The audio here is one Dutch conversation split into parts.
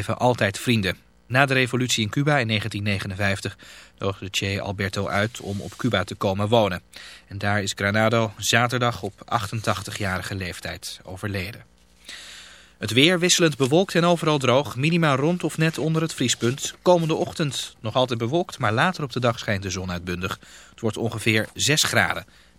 bleven altijd vrienden. Na de revolutie in Cuba in 1959 nodigde Che Alberto uit om op Cuba te komen wonen. En daar is Granado zaterdag op 88-jarige leeftijd overleden. Het weer wisselend bewolkt en overal droog. Minima rond of net onder het vriespunt. Komende ochtend nog altijd bewolkt, maar later op de dag schijnt de zon uitbundig. Het wordt ongeveer 6 graden.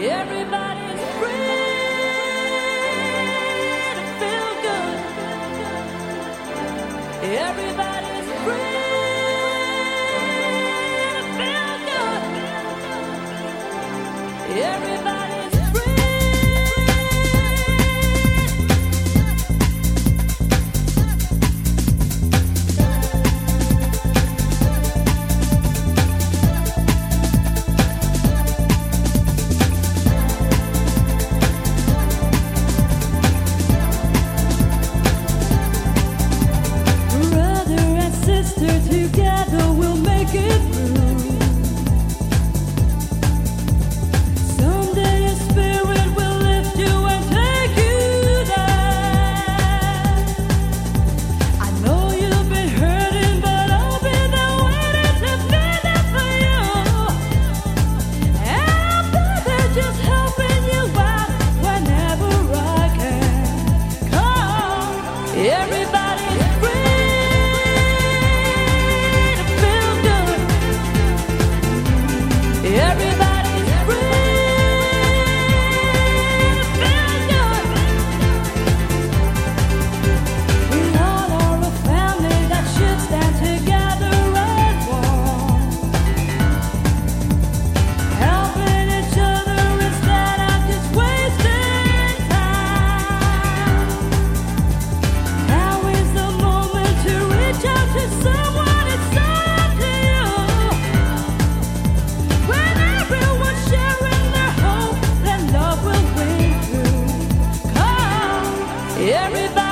Everybody Everybody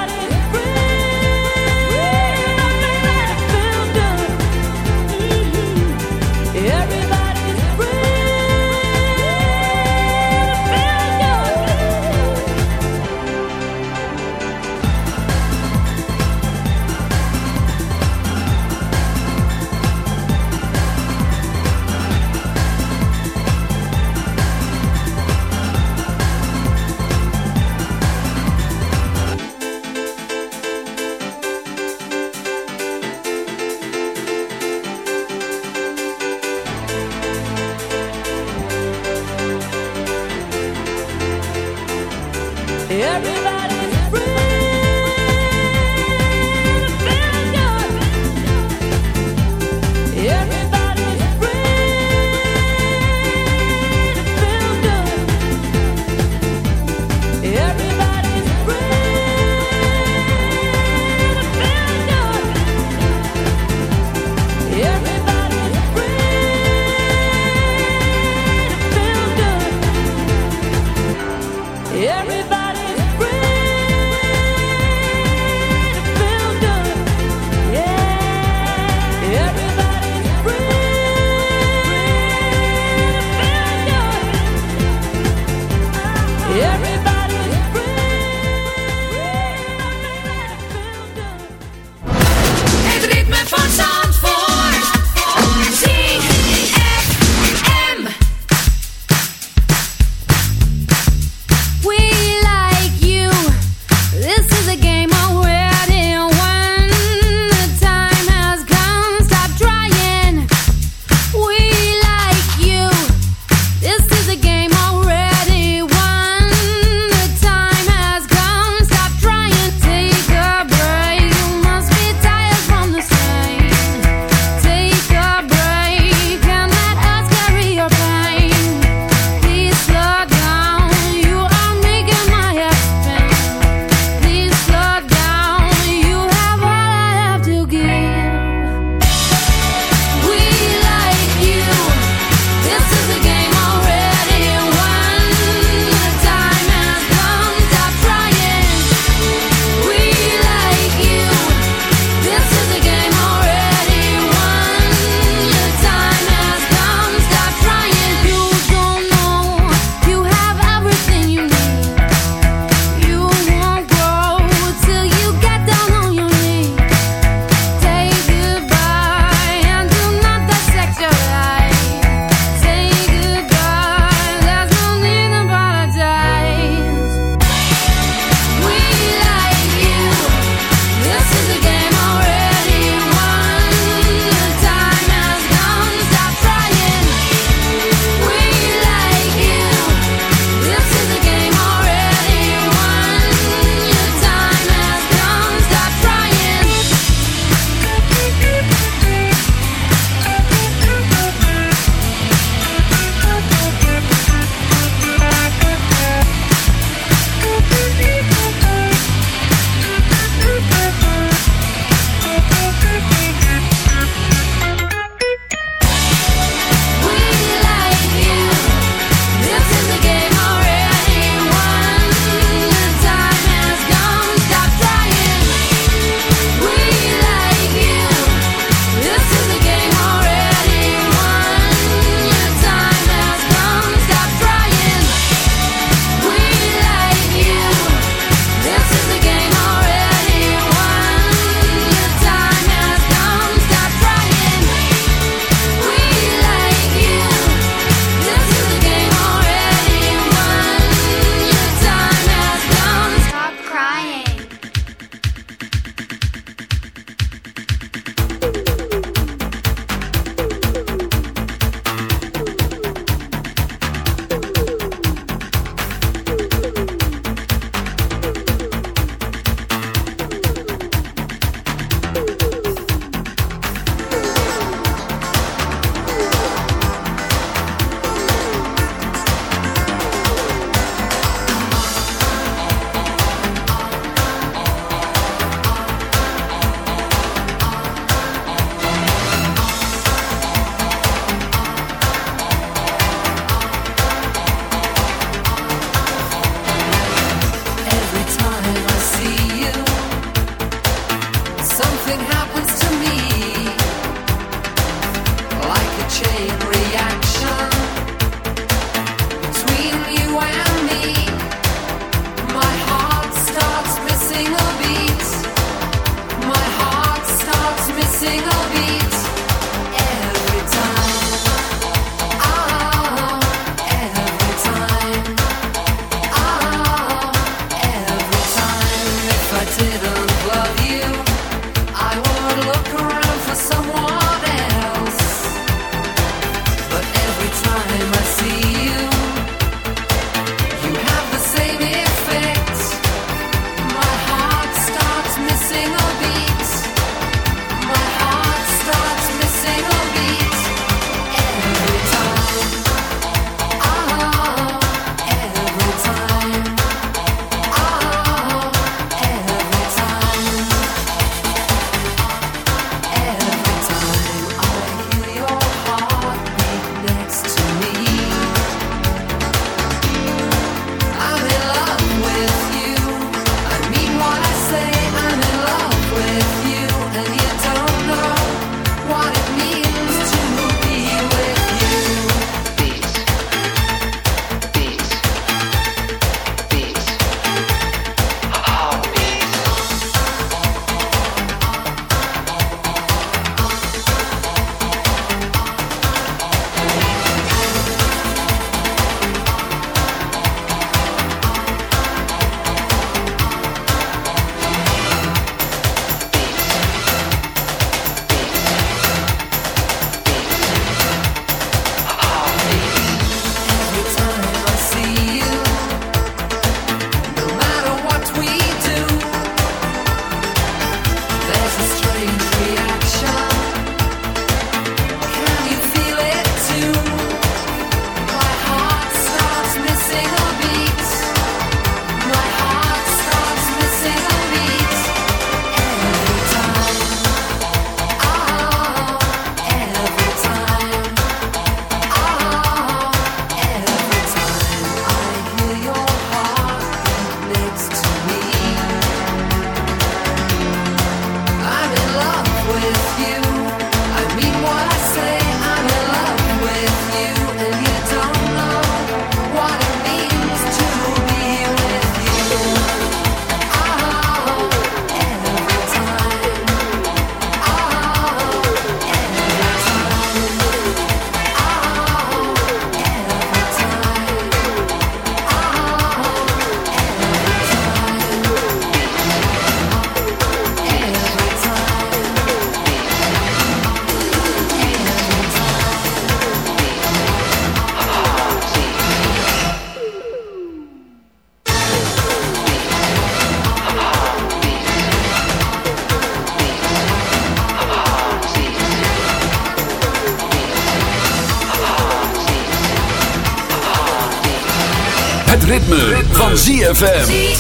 ZFM.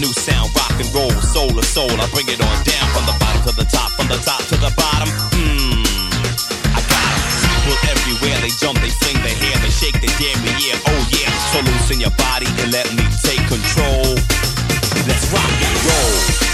New sound, rock and roll, soul to soul. I bring it on down from the bottom to the top, from the top to the bottom. Mmm. I got. People everywhere, they jump, they fling their hair, they shake their damn yeah, oh yeah. So loosen your body and let me take control. Let's rock and roll.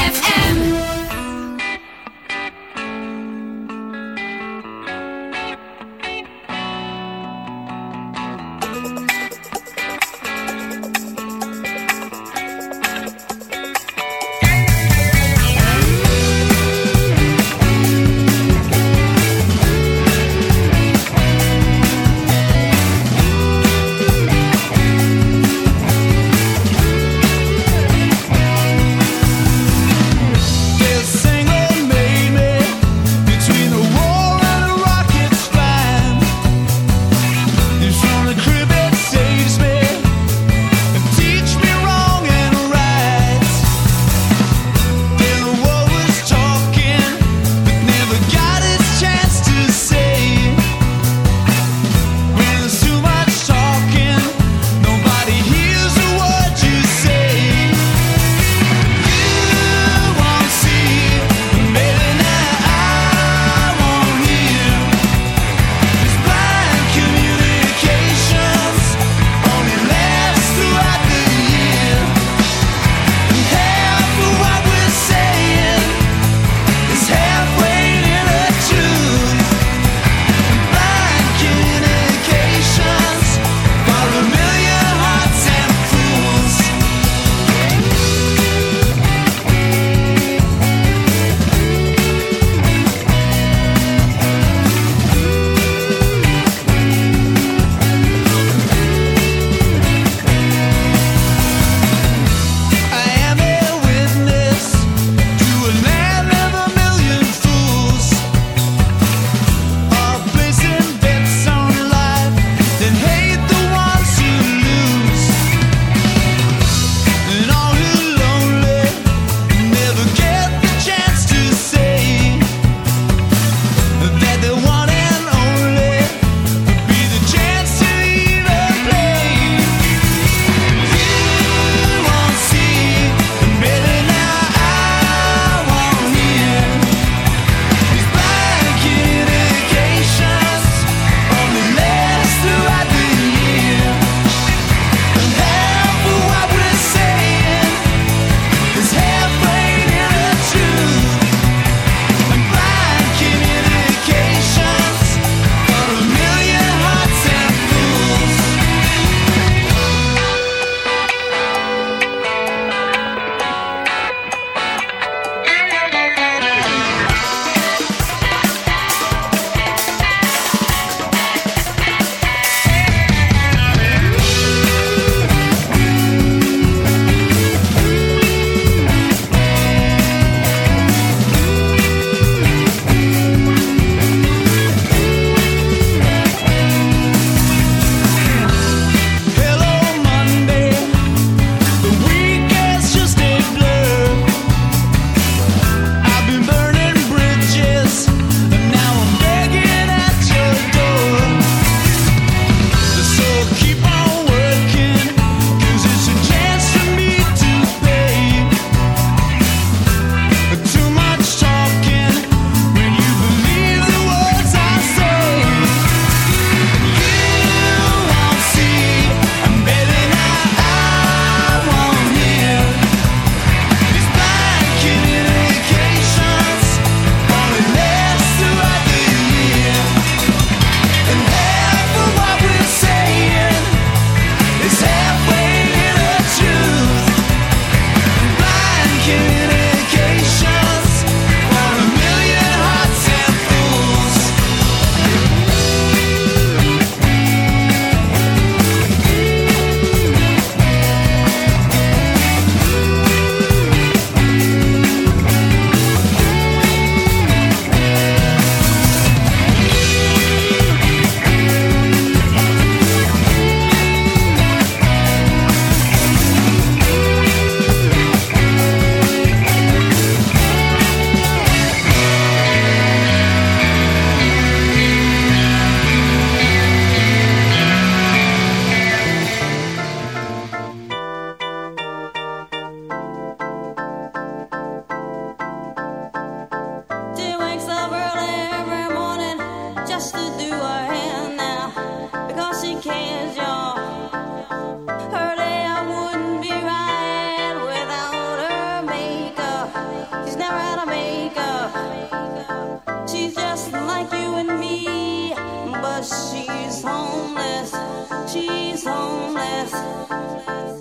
Jazz.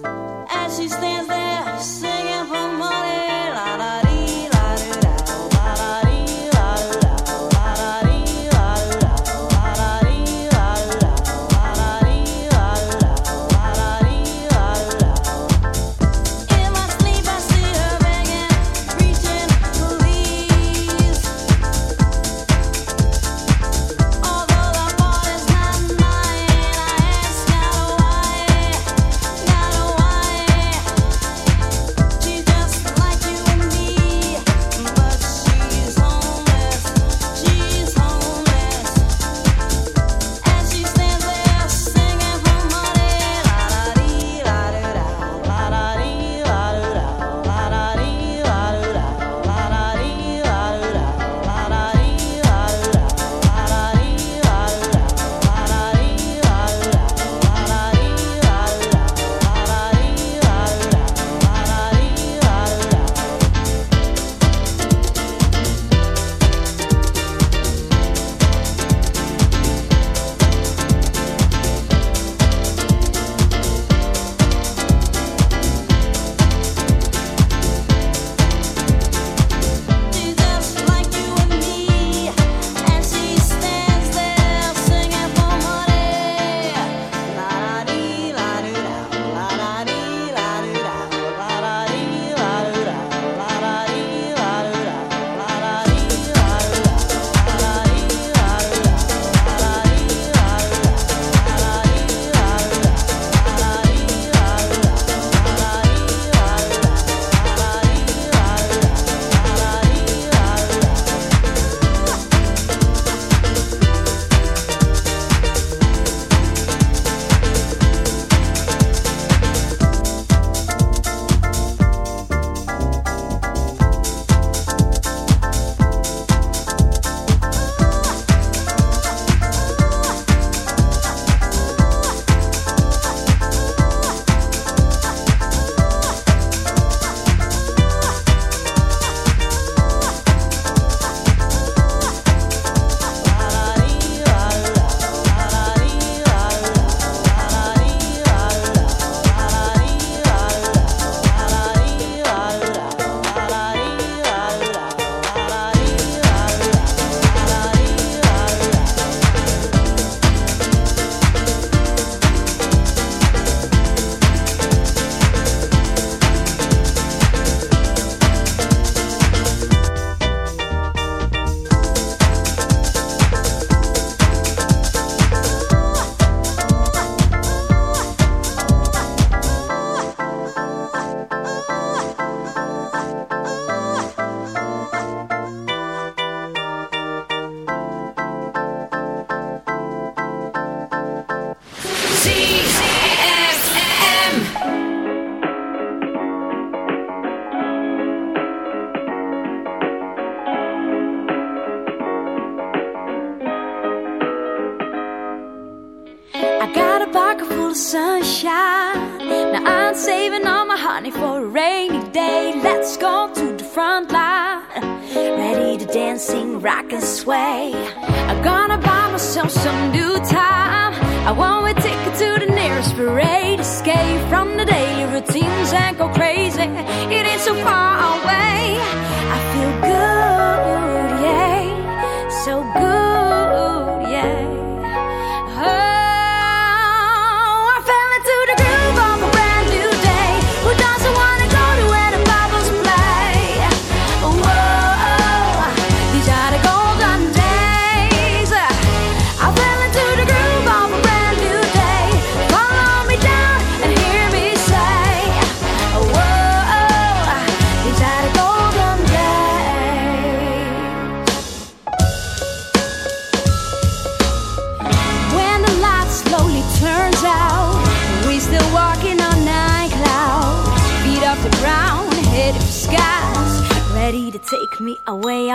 escape from the daily routines and go crazy. It ain't so far away.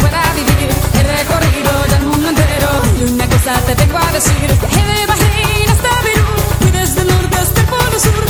pueda vivir. He recorrido ya el mundo entero y una cosa te tengo a decir. He de Bahrein hasta Perú y desde el norte hasta el polo sur.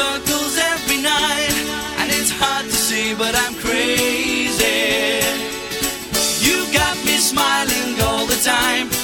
Circles every night, and it's hard to see, but I'm crazy. You got me smiling all the time.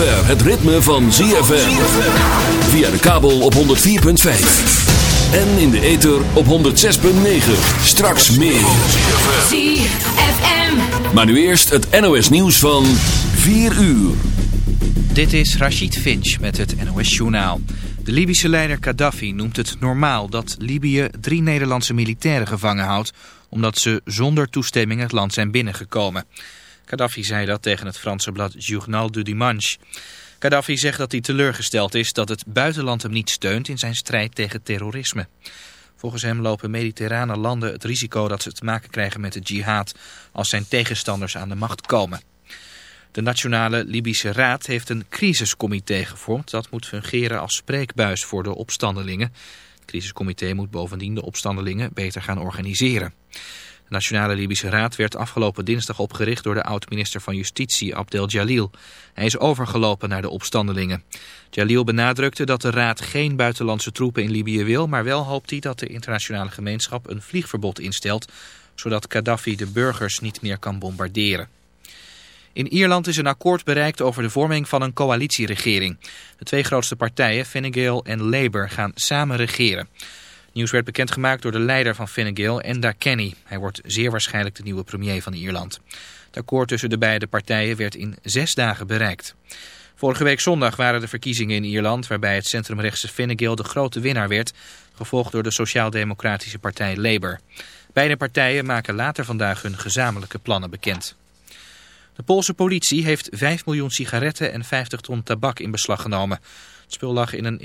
Zover het ritme van ZFM. Via de kabel op 104.5. En in de ether op 106.9. Straks meer. ZFM. Maar nu eerst het NOS nieuws van 4 uur. Dit is Rachid Finch met het NOS Journaal. De Libische leider Gaddafi noemt het normaal dat Libië drie Nederlandse militairen gevangen houdt... omdat ze zonder toestemming het land zijn binnengekomen. Gaddafi zei dat tegen het Franse blad Journal du Dimanche. Gaddafi zegt dat hij teleurgesteld is dat het buitenland hem niet steunt in zijn strijd tegen terrorisme. Volgens hem lopen mediterrane landen het risico dat ze te maken krijgen met de jihad als zijn tegenstanders aan de macht komen. De Nationale Libische Raad heeft een crisiscomité gevormd dat moet fungeren als spreekbuis voor de opstandelingen. Het crisiscomité moet bovendien de opstandelingen beter gaan organiseren. De Nationale Libische Raad werd afgelopen dinsdag opgericht door de oud-minister van Justitie Abdel Jalil. Hij is overgelopen naar de opstandelingen. Jalil benadrukte dat de Raad geen buitenlandse troepen in Libië wil, maar wel hoopt hij dat de internationale gemeenschap een vliegverbod instelt, zodat Gaddafi de burgers niet meer kan bombarderen. In Ierland is een akkoord bereikt over de vorming van een coalitieregering. De twee grootste partijen, Fine Gael en Labour, gaan samen regeren. Nieuws werd bekendgemaakt door de leider van Fine Gael, Enda Kenny. Hij wordt zeer waarschijnlijk de nieuwe premier van Ierland. Het akkoord tussen de beide partijen werd in zes dagen bereikt. Vorige week zondag waren de verkiezingen in Ierland... waarbij het centrumrechtse Fine Gael de grote winnaar werd... gevolgd door de sociaal-democratische partij Labour. Beide partijen maken later vandaag hun gezamenlijke plannen bekend. De Poolse politie heeft 5 miljoen sigaretten en 50 ton tabak in beslag genomen. Het spul lag in een